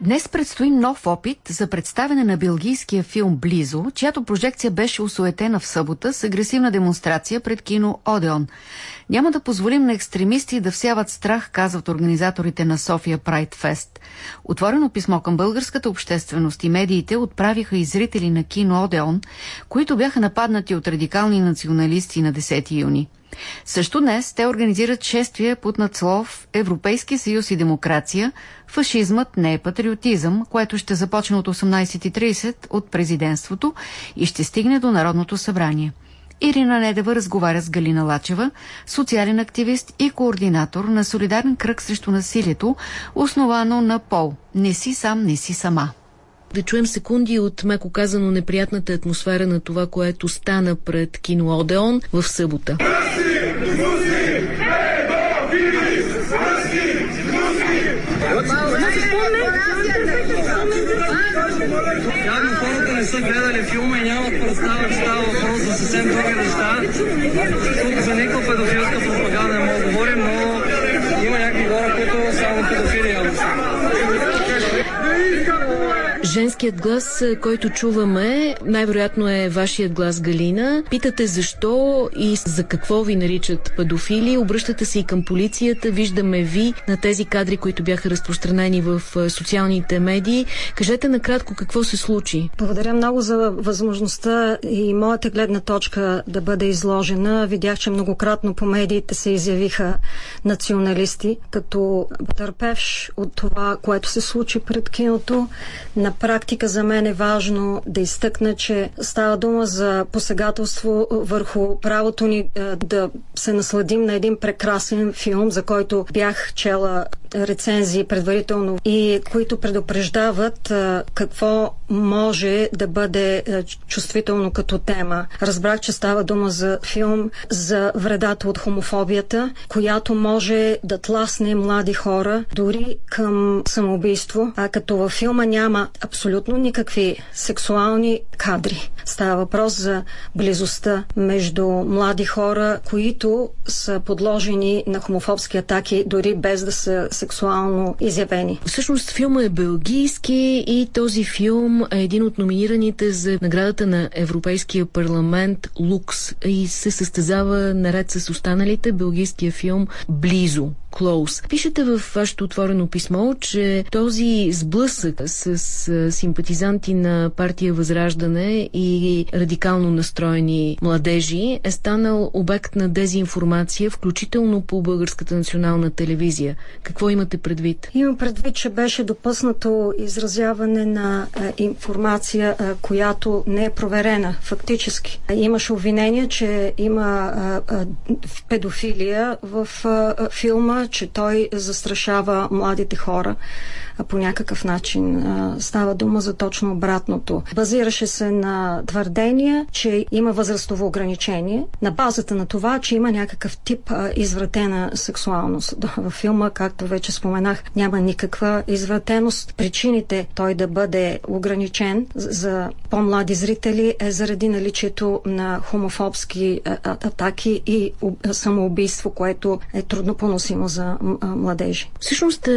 Днес предстои нов опит за представяне на белгийския филм Близо, чиято прожекция беше осуетена в събота с агресивна демонстрация пред кино Одеон. Няма да позволим на екстремисти да всяват страх, казват организаторите на София Прайд Фест. Отворено писмо към българската общественост и медиите отправиха и зрители на кино Одеон, които бяха нападнати от радикални националисти на 10 юни. Също днес те организират шествие под надслов Европейски съюз и демокрация, фашизмът не е патриотизъм, което ще започне от 18.30 от президентството и ще стигне до Народното събрание. Ирина Недева разговаря с Галина Лачева, социален активист и координатор на Солидарен кръг срещу насилието, основано на пол «Не си сам, не си сама». Да чуем секунди от, меко казано, неприятната атмосфера на това, което стана пред кино Одеон в събота. Явно хората не са гледали филма и нямат представа, че става въпрос за съвсем други неща. Тук за никаква педофилска пропаганда не мога да говорим, но има някакви хора, които само педофили явно са. Женският глас, който чуваме, най-вероятно е вашият глас, Галина. Питате защо и за какво ви наричат педофили. Обръщате се и към полицията. Виждаме ви на тези кадри, които бяха разпространени в социалните медии. Кажете накратко какво се случи. Благодаря много за възможността и моята гледна точка да бъде изложена. Видях, че многократно по медиите се изявиха националисти, като търпевш от това, което се случи пред киното. На практика за мен е важно да изтъкна, че става дума за посегателство върху правото ни да се насладим на един прекрасен филм, за който бях чела рецензии предварително и които предупреждават какво може да бъде чувствително като тема. Разбрах, че става дума за филм за вредата от хомофобията, която може да тласне млади хора дори към самоубийство, а като във филма няма абсолютно никакви сексуални кадри. Става въпрос за близостта между млади хора, които са подложени на хомофобски атаки, дори без да са сексуално изявени. Всъщност филма е белгийски и този филм е един от номинираните за наградата на Европейския парламент Лукс и се състезава наред с останалите белгийския филм Близо. Close. Пишете в вашето отворено писмо, че този сблъсък с симпатизанти на партия Възраждане и радикално настроени младежи е станал обект на дезинформация, включително по Българската национална телевизия. Какво имате предвид? Имам предвид, че беше допуснато изразяване на а, информация, а, която не е проверена фактически. Имаше обвинение, че има а, а, педофилия в а, филма, че той застрашава младите хора по някакъв начин. Става дума за точно обратното. Базираше се на твърдения, че има възрастово ограничение, на базата на това, че има някакъв тип извратена сексуалност. В филма, както вече споменах, няма никаква извратеност. Причините той да бъде ограничен за по-млади зрители е заради наличието на хомофобски атаки и самоубийство, което е трудно поносимо за младежи. Всъщност,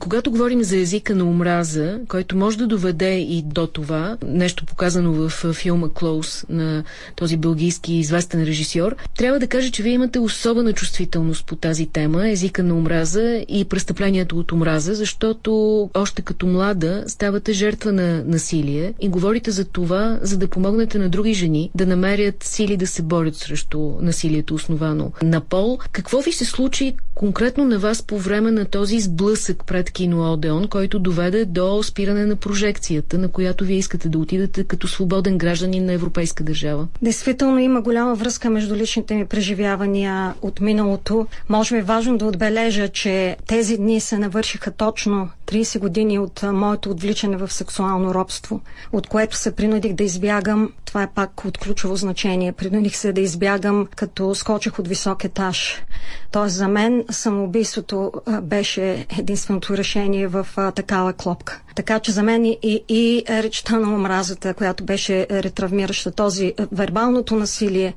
когато говорим за езика на омраза, който може да доведе и до това, нещо показано в филма Клоус на този бългийски известен режисьор, трябва да кажа, че вие имате особена чувствителност по тази тема, езика на омраза и престъплението от омраза, защото още като млада ставате жертва на насилие и говорите за това, за да помогнете на други жени да намерят сили да се борят срещу насилието основано на пол. Какво ви се случи конкретно на вас по време на този сблъсък пред кино Одеон, който доведе до спиране на прожекцията, на която вие искате да отидете като свободен гражданин на европейска държава? Действително има голяма връзка между личните ми преживявания от миналото. Може би важно да отбележа, че тези дни се навършиха точно 30 години от моето отвличане в сексуално робство, от което се принудих да избягам. Това е пак от ключово значение. Принудих се да избягам, като скочих от висок етаж. Тоест за мен самоубийството беше единственото решение в такава клопка. Така че за мен и, и речта на омразата, която беше ретравмираща, този вербалното насилие,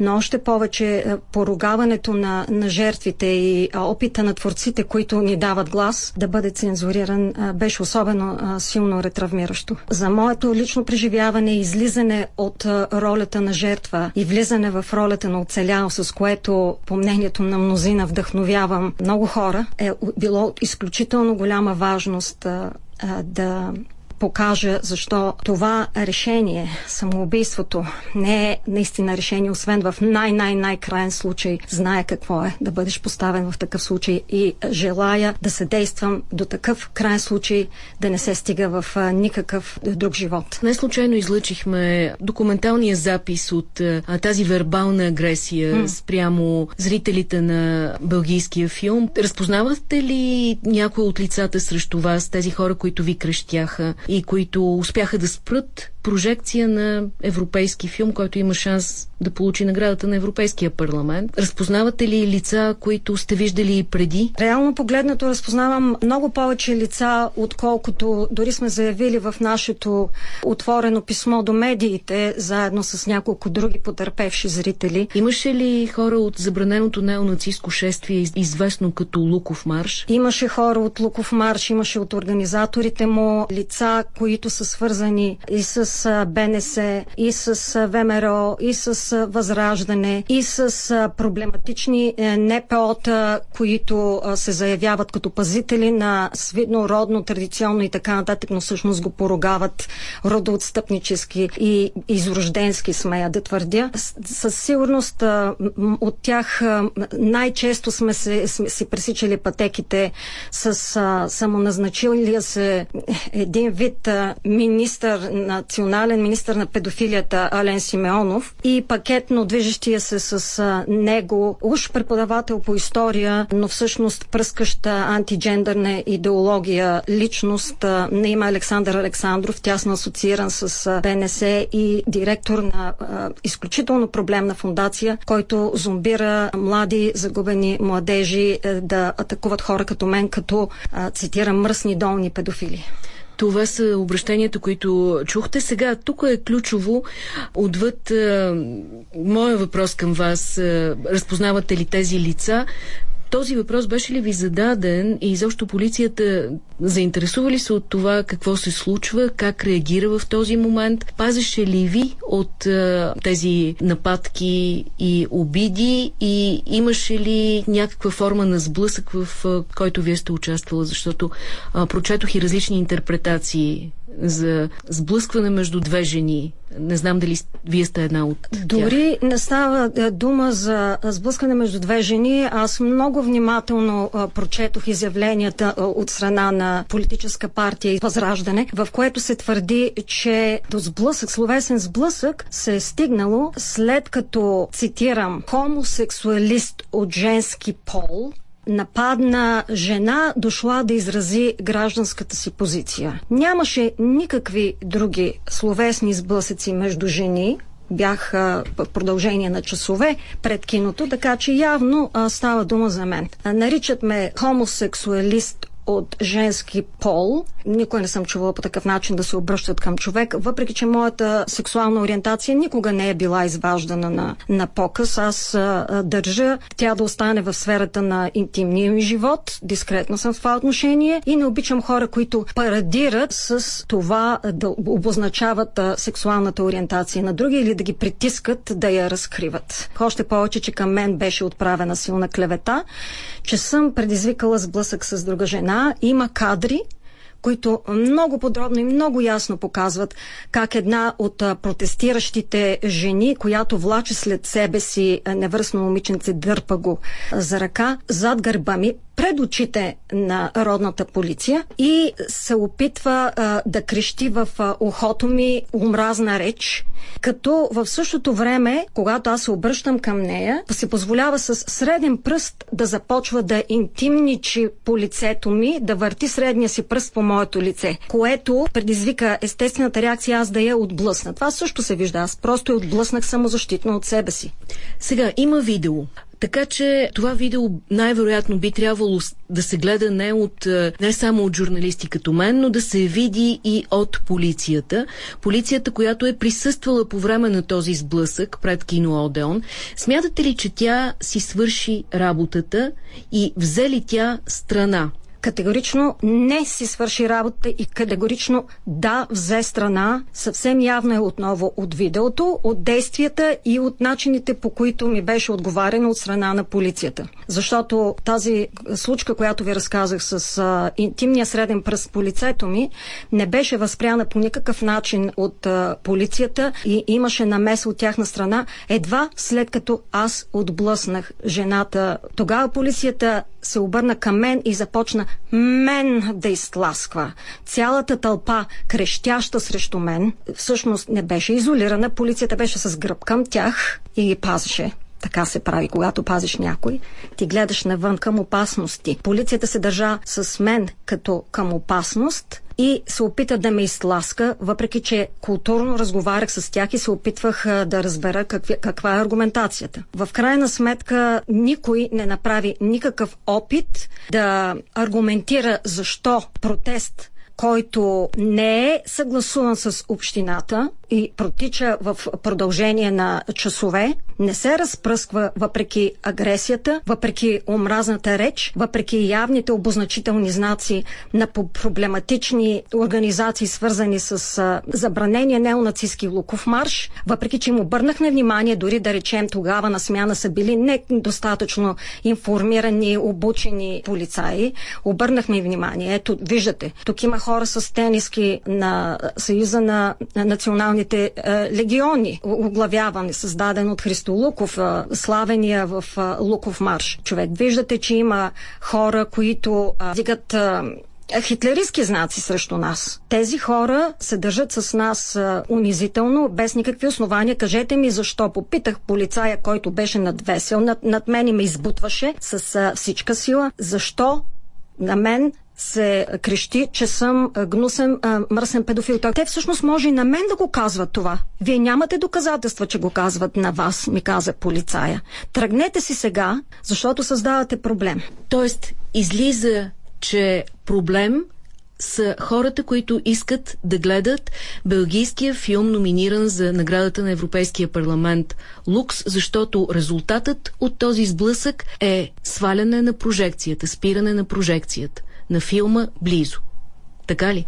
но още повече поругаването на, на жертвите и опита на творците, които ни дават глас, да бъде цензуриран тортуриран, беше особено силно ретравмиращо. За моето лично преживяване, излизане от ролята на жертва и влизане в ролята на оцелял, с което, по мнението на мнозина, вдъхновявам много хора, е било изключително голяма важност да покажа защо това решение, самоубийството, не е наистина решение, освен в най-най-най-крайен случай. Знае какво е да бъдеш поставен в такъв случай и желая да се действам до такъв крайен случай да не се стига в никакъв друг живот. Не случайно излъчихме документалния запис от а, тази вербална агресия mm. спрямо зрителите на бългийския филм. Разпознавате ли някои от лицата срещу вас, тези хора, които ви крещяха и които успяха да спрат прожекция на европейски филм, който има шанс да получи наградата на Европейския парламент. Разпознавате ли лица, които сте виждали и преди? Реално погледнато разпознавам много повече лица, отколкото дори сме заявили в нашето отворено писмо до медиите, заедно с няколко други потърпевши зрители. Имаше ли хора от забраненото неонацистско шествие, известно като Луков марш? Имаше хора от Луков марш, имаше от организаторите му лица, които са свързани и с БНС, и с ВМРО, и с Възраждане, и с проблематични е, НПО-та, които се заявяват като пазители на свидно, родно, традиционно и така нататък, но всъщност го порогават родоотстъпнически и изрожденски, смея да твърдя. Със сигурност от тях най-често сме се, сме си пресичали пътеките с самоназначилия се един вид министър на национален министр на педофилията Ален Симеонов и пакетно движещия се с него уж преподавател по история, но всъщност пръскаща антиджендърна идеология личност на има Александър Александров, тясно асоцииран с БНС и директор на а, изключително проблемна фундация, който зомбира млади загубени младежи а, да атакуват хора като мен, като, а, цитирам, мръсни долни педофили. Това са обращенията, които чухте. Сега, тук е ключово, отвъд е, моя въпрос към вас, е, разпознавате ли тези лица? Този въпрос беше ли ви зададен и изобщо полицията заинтересува ли се от това какво се случва, как реагира в този момент? Пазеше ли ви от а, тези нападки и обиди и имаше ли някаква форма на сблъсък, в а, който вие сте участвала? Защото а, прочетох и различни интерпретации за сблъскване между две жени. Не знам дали вие сте една от. Дори не става е, дума за сблъскване между две жени. Аз много внимателно а, прочетох изявленията а, от страна на политическа партия и Възраждане, в което се твърди, че до сблъсък, словесен сблъсък се е стигнало след като, цитирам, хомосексуалист от женски пол нападна жена, дошла да изрази гражданската си позиция. Нямаше никакви други словесни сблъсъци между жени, бяха в продължение на часове пред киното, така че явно а, става дума за мен. А, наричат ме хомосексуалист от женски пол. Никой не съм чувала по такъв начин да се обръщат към човек, въпреки че моята сексуална ориентация никога не е била изваждана на, на показ. Аз а, държа тя да остане в сферата на интимния ми живот. Дискретно съм в това отношение и не обичам хора, които парадират с това да обозначават а, сексуалната ориентация на други или да ги притискат да я разкриват. Още повече, че към мен беше отправена силна клевета, че съм предизвикала сблъсък с друга жена жена има кадри, които много подробно и много ясно показват как една от протестиращите жени, която влаче след себе си невръсно момиченце, дърпа го за ръка, зад гърба ми, пред очите на родната полиция и се опитва а, да крещи в а, ухото ми омразна реч, като в същото време, когато аз се обръщам към нея, се позволява с среден пръст да започва да интимничи по лицето ми, да върти средния си пръст по моето лице, което предизвика естествената реакция аз да я отблъсна. Това също се вижда. Аз просто я отблъснах самозащитно от себе си. Сега, има видео. Така че това видео най-вероятно би трябвало да се гледа не, от, е, не само от журналисти като мен, но да се види и от полицията. Полицията, която е присъствала по време на този сблъсък пред кино Одеон. Смятате ли, че тя си свърши работата и взе ли тя страна? Категорично не си свърши работа и категорично да взе страна. Съвсем явно е отново от видеото, от действията и от начините по които ми беше отговарено от страна на полицията. Защото тази случка, която ви разказах с а, интимния среден пръст по лицето ми, не беше възпряна по никакъв начин от а, полицията и имаше намеса от тяхна страна едва след като аз отблъснах жената. Тогава полицията се обърна към мен и започна мен да изтласква. Цялата тълпа, крещяща срещу мен, всъщност не беше изолирана. Полицията беше с гръб към тях и ги пазеше. Така се прави, когато пазиш някой. Ти гледаш навън към опасности. Полицията се държа с мен като към опасност и се опита да ме изтласка, въпреки че културно разговарях с тях и се опитвах да разбера какви, каква е аргументацията. В крайна сметка никой не направи никакъв опит да аргументира защо протест който не е съгласуван с общината и протича в продължение на часове, не се разпръсква въпреки агресията, въпреки омразната реч, въпреки явните обозначителни знаци на проблематични организации, свързани с забранения неонацистски Луков марш, въпреки че им обърнахме внимание, дори да речем тогава на смяна са били недостатъчно информирани, обучени полицаи, обърнахме внимание. Ето, виждате, тук има хора с тениски на Съюза на националните е, легиони, оглавяване, създаден от Христо Луков, е, славения в е, Луков марш. Човек, виждате, че има хора, които дигат хитлеристски знаци срещу нас. Тези хора се държат с нас а, унизително, без никакви основания. Кажете ми защо. Попитах полицая, който беше надвесел над, над мен и ме избутваше с а, всичка сила. Защо на мен се крещи, че съм гнусен, мръсен педофил. Те всъщност може и на мен да го казват това. Вие нямате доказателства, че го казват на вас, ми каза полицая. Тръгнете си сега, защото създавате проблем. Тоест, излиза, че проблем са хората, които искат да гледат белгийския филм, номиниран за наградата на Европейския парламент Лукс, защото резултатът от този сблъсък е сваляне на прожекцията, спиране на прожекцията на филма близо. Така ли?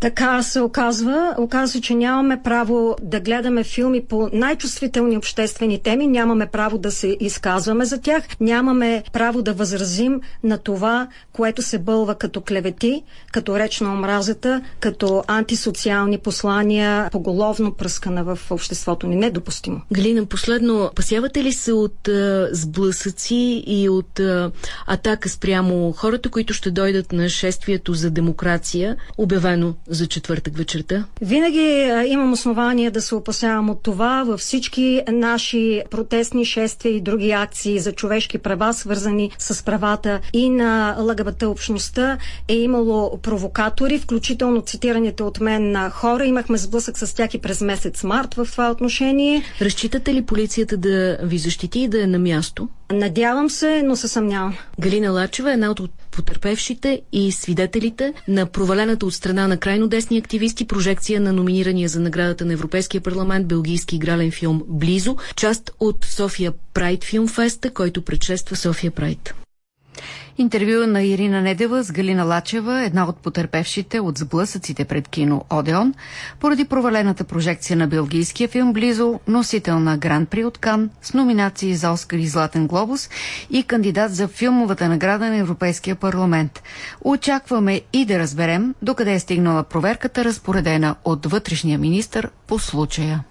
Така се оказва. Оказва, че нямаме право да гледаме филми по най-чувствителни обществени теми, нямаме право да се изказваме за тях, нямаме право да възразим на това, което се бълва като клевети, като реч на омразата, като антисоциални послания, поголовно пръскана в обществото ни. Недопустимо. Галина, последно, пасявате ли се от а, сблъсъци и от а, атака спрямо хората, които ще дойдат на шествието за демокрация, обявено за четвъртък вечерта? Винаги имам основание да се опасявам от това във всички наши протестни шествия и други акции за човешки права, свързани с правата и на ЛГБТ общността, е имало провокатори, включително цитираните от мен на хора. Имахме сблъсък с тях и през месец март в това отношение. Разчитате ли полицията да ви защити и да е на място? Надявам се, но се съмнявам. Галина Лачева е една от потерпевшите и свидетелите на провалената от страна на крайно десни активисти прожекция на номинирания за наградата на Европейския парламент белгийски игрален филм «Близо», част от София Прайд Филм Феста, който предшества София Прайд. Интервю на Ирина Недева с Галина Лачева, една от потерпевшите от сблъсъците пред кино Одеон, поради провалената прожекция на белгийския филм Близо, носител на Гран При от Кан, с номинации за Оскар и Златен глобус и кандидат за филмовата награда на Европейския парламент. Очакваме и да разберем докъде е стигнала проверката, разпоредена от вътрешния министр по случая.